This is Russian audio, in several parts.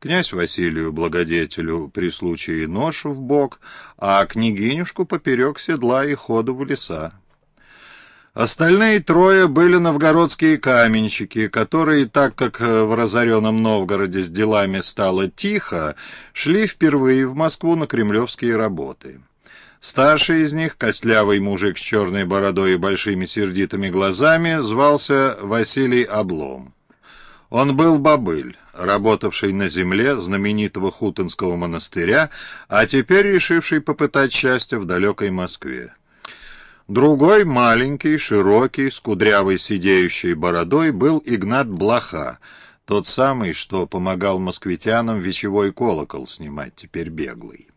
князь Василию Благодетелю при случае нож в бок, а княгинюшку поперек седла и ходу в леса. Остальные трое были новгородские каменщики, которые, так как в разоренном Новгороде с делами стало тихо, шли впервые в Москву на кремлевские работы. Старший из них, костлявый мужик с черной бородой и большими сердитыми глазами, звался Василий Облом. Он был бобыль, работавший на земле знаменитого Хутонского монастыря, а теперь решивший попытать счастье в далекой Москве. Другой, маленький, широкий, с кудрявой сидеющей бородой, был Игнат Блоха, тот самый, что помогал москвитянам вечевой колокол снимать, теперь беглый.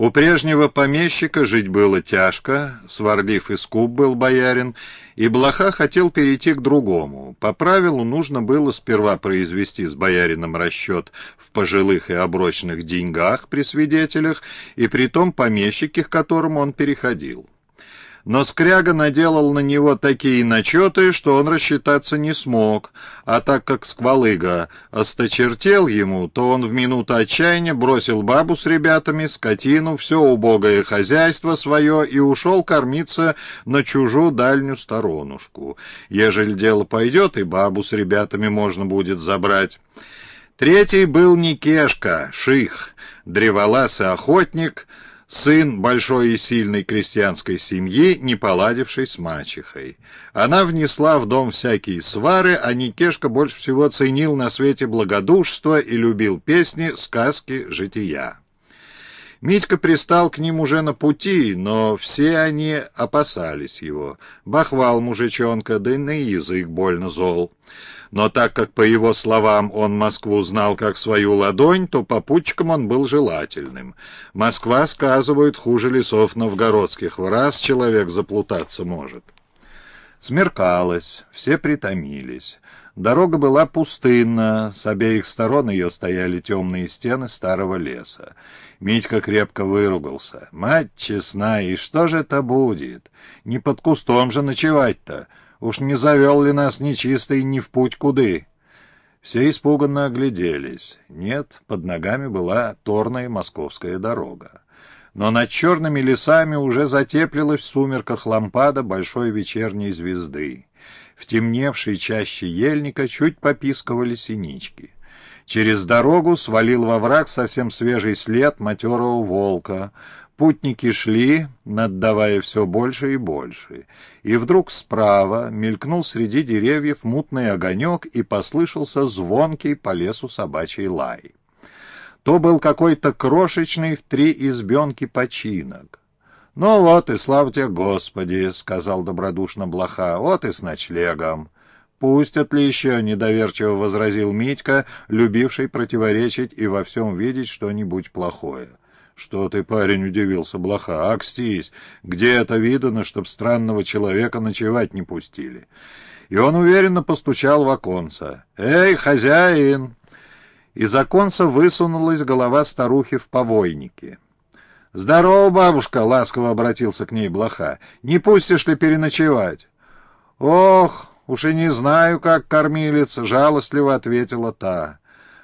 У прежнего помещика жить было тяжко, сварлив и скуп был боярин, и Блоха хотел перейти к другому. По правилу нужно было сперва произвести с боярином расчет в пожилых и оброчных деньгах при свидетелях и при том помещике, к которому он переходил но Скряга наделал на него такие начеты, что он рассчитаться не смог, а так как Сквалыга осточертел ему, то он в минуту отчаяния бросил бабу с ребятами, скотину, все убогое хозяйство свое и ушел кормиться на чужую дальнюю сторонушку. Ежели дело пойдет, и бабу с ребятами можно будет забрать. Третий был Никешка, ших, древоласый охотник — сын большой и сильной крестьянской семьи, не поладившей с мачехой. Она внесла в дом всякие свары, а Никешка больше всего ценил на свете благодушество и любил песни, сказки, жития. Митька пристал к ним уже на пути, но все они опасались его. Бахвал мужичонка, да и на язык больно зол но так как, по его словам, он Москву знал как свою ладонь, то попутчиком он был желательным. Москва, сказывают, хуже лесов новгородских, в раз человек заплутаться может. Смеркалось, все притомились. Дорога была пустынна, с обеих сторон ее стояли темные стены старого леса. Митька крепко выругался. «Мать честная, и что же это будет? Не под кустом же ночевать-то!» Уж не завел ли нас нечистый ни в путь куды? Все испуганно огляделись. Нет, под ногами была торная московская дорога. Но над черными лесами уже затеплилась в сумерках лампада большой вечерней звезды. В темневшей чаще ельника чуть попискивали синички. Через дорогу свалил во враг совсем свежий след матерого волка. Путники шли, наддавая все больше и больше. И вдруг справа мелькнул среди деревьев мутный огонек и послышался звонкий по лесу собачий лай. То был какой-то крошечный в три избенки починок. «Ну вот и славьте Господи!» — сказал добродушно Блоха. «Вот и с ночлегом!» «Пустят ли еще?» — недоверчиво возразил Митька, любивший противоречить и во всем видеть что-нибудь плохое. «Что ты, парень?» — удивился Блоха. «Акстись! Где это видано, чтоб странного человека ночевать не пустили?» И он уверенно постучал в оконце. «Эй, хозяин!» Из оконца высунулась голова старухи в повойнике. «Здорово, бабушка!» — ласково обратился к ней Блоха. «Не пустишь ли переночевать?» «Ох, уж и не знаю, как кормилец!» — жалостливо ответила та.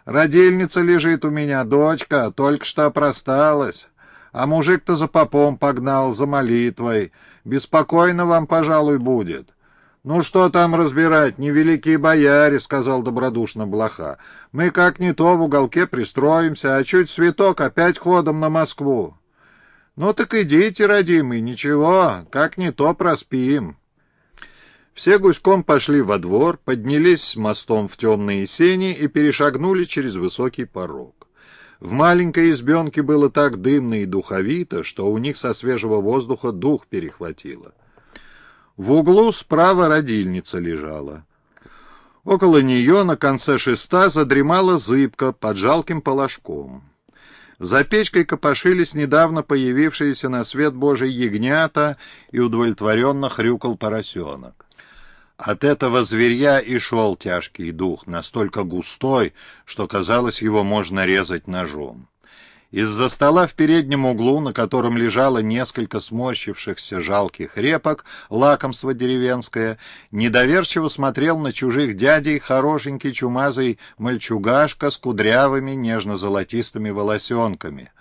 Родильница лежит у меня, дочка, только что просталась. А мужик-то за попом погнал, за молитвой. Беспокойно вам, пожалуй, будет. «Ну что там разбирать, невеликие бояре», — сказал добродушно Блоха. «Мы как не то в уголке пристроимся, а чуть светок опять ходом на Москву». «Ну так идите, родимый, ничего, как не то проспим». Все гуськом пошли во двор, поднялись с мостом в темные сени и перешагнули через высокий порог. В маленькой избенке было так дымно и духовито, что у них со свежего воздуха дух перехватило. В углу справа родильница лежала. Около нее на конце шеста задремала зыбка под жалким положком. За печкой копошились недавно появившиеся на свет Божий ягнята и удовлетворенно хрюкал поросенок. От этого зверья и шел тяжкий дух, настолько густой, что казалось, его можно резать ножом. Из-за стола в переднем углу, на котором лежало несколько сморщившихся жалких репок, лакомство деревенское, недоверчиво смотрел на чужих дядей хорошенький чумазый мальчугашка с кудрявыми нежно-золотистыми волосенками.